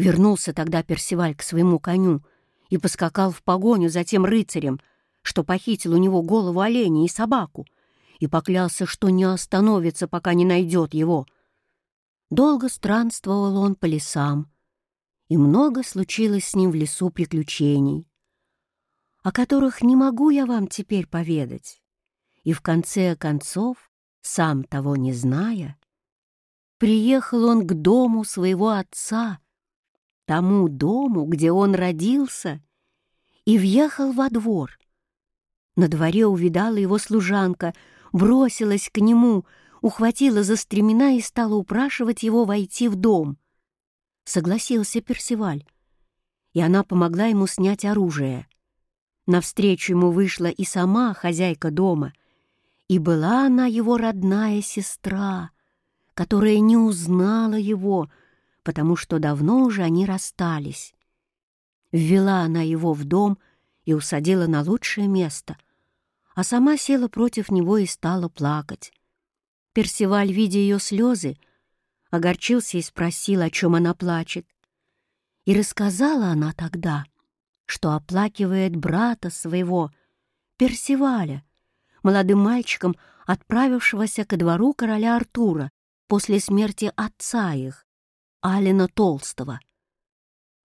Вернулся тогда Персиваль к своему коню и поскакал в погоню за тем рыцарем, что похитил у него голову оленя и собаку, и поклялся, что не остановится, пока не найдет его. Долго странствовал он по лесам, и много случилось с ним в лесу приключений, о которых не могу я вам теперь поведать. И в конце концов, сам того не зная, приехал он к дому своего отца — тому дому, где он родился, и въехал во двор. На дворе увидала его служанка, бросилась к нему, ухватила за стремена и стала упрашивать его войти в дом. Согласился Персиваль, и она помогла ему снять оружие. Навстречу ему вышла и сама хозяйка дома, и была она его родная сестра, которая не узнала его, потому что давно уже они расстались. Ввела она его в дом и усадила на лучшее место, а сама села против него и стала плакать. Персиваль, видя ее слезы, огорчился и спросил, о чем она плачет. И рассказала она тогда, что оплакивает брата своего, Персиваля, молодым мальчиком, отправившегося ко двору короля Артура после смерти отца их, Алина Толстого.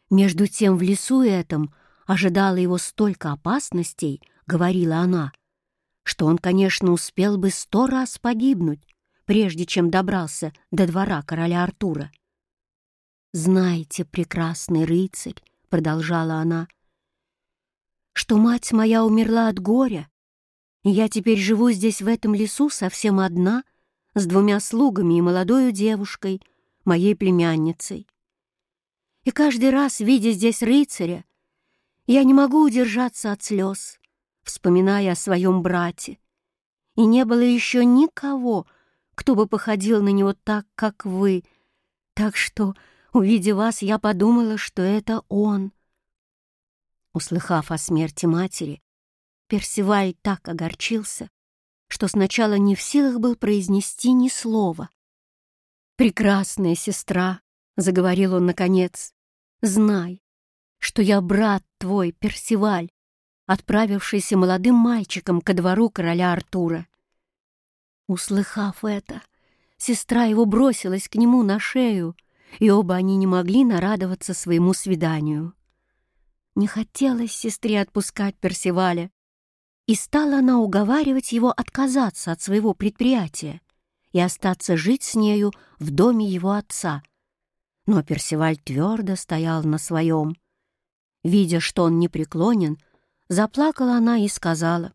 Между тем в лесу этом ожидало его столько опасностей, говорила она, что он, конечно, успел бы сто раз погибнуть, прежде чем добрался до двора короля Артура. «Знаете, прекрасный рыцарь», — продолжала она, «что мать моя умерла от горя, и я теперь живу здесь в этом лесу совсем одна, с двумя слугами и молодою девушкой — моей племянницей. И каждый раз, видя здесь рыцаря, я не могу удержаться от слез, вспоминая о своем брате. И не было еще никого, кто бы походил на него так, как вы. Так что, увидев вас, я подумала, что это он. Услыхав о смерти матери, Персиваль так огорчился, что сначала не в силах был произнести ни слова. «Прекрасная сестра», — заговорил он наконец, — «знай, что я брат твой, Персиваль, отправившийся молодым мальчиком ко двору короля Артура». Услыхав это, сестра его бросилась к нему на шею, и оба они не могли нарадоваться своему свиданию. Не хотелось сестре отпускать Персиваля, и стала она уговаривать его отказаться от своего предприятия и остаться жить с нею в доме его отца. Но Персиваль твердо стоял на своем. Видя, что он непреклонен, заплакала она и сказала,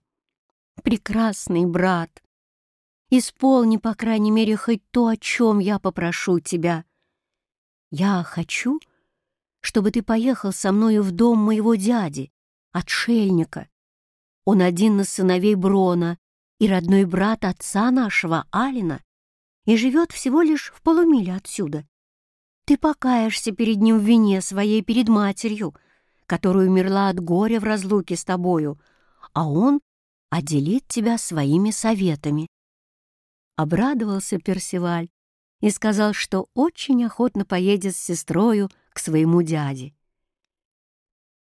«Прекрасный брат, исполни, по крайней мере, хоть то, о чем я попрошу тебя. Я хочу, чтобы ты поехал со мною в дом моего дяди, отшельника. Он один из сыновей Брона и родной брат отца нашего, Алина и живет всего лишь в полумиле отсюда. Ты покаешься перед ним в вине своей перед матерью, которая умерла от горя в разлуке с тобою, а он отделит тебя своими советами. Обрадовался Персиваль и сказал, что очень охотно поедет с сестрою к своему дяде.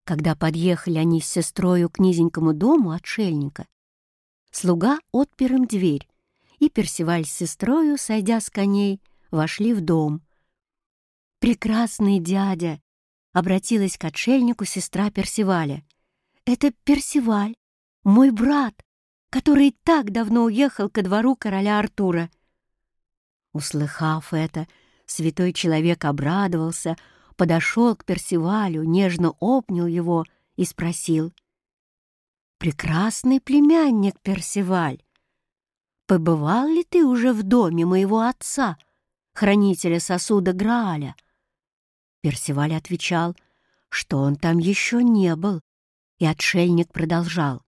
Когда подъехали они с сестрою к низенькому дому отшельника, слуга отпер им дверь, и Персиваль с сестрою, сойдя с коней, вошли в дом. «Прекрасный дядя!» — обратилась к отшельнику сестра Персиваля. «Это Персиваль, мой брат, который так давно уехал ко двору короля Артура». Услыхав это, святой человек обрадовался, подошел к Персивалю, нежно обнял его и спросил. «Прекрасный племянник Персиваль, побывал ли ты уже в доме моего отца, хранителя сосуда Грааля?» Персиваль отвечал, что он там еще не был, и отшельник продолжал.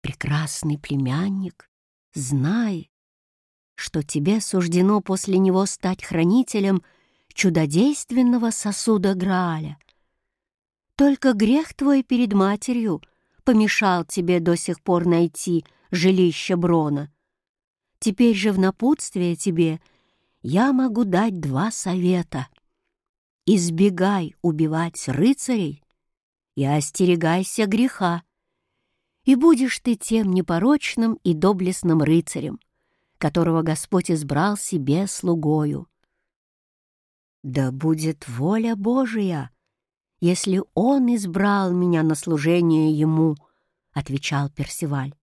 «Прекрасный племянник, знай, что тебе суждено после него стать хранителем чудодейственного сосуда Грааля. Только грех твой перед матерью помешал тебе до сих пор найти — жилище Брона. Теперь же в напутствие тебе я могу дать два совета. избегай убивать рыцарей и остерегайся греха, и будешь ты тем непорочным и доблестным рыцарем, которого Господь избрал себе слугою. Да будет воля Божия, если Он избрал меня на служение Ему, — отвечал Персиваль.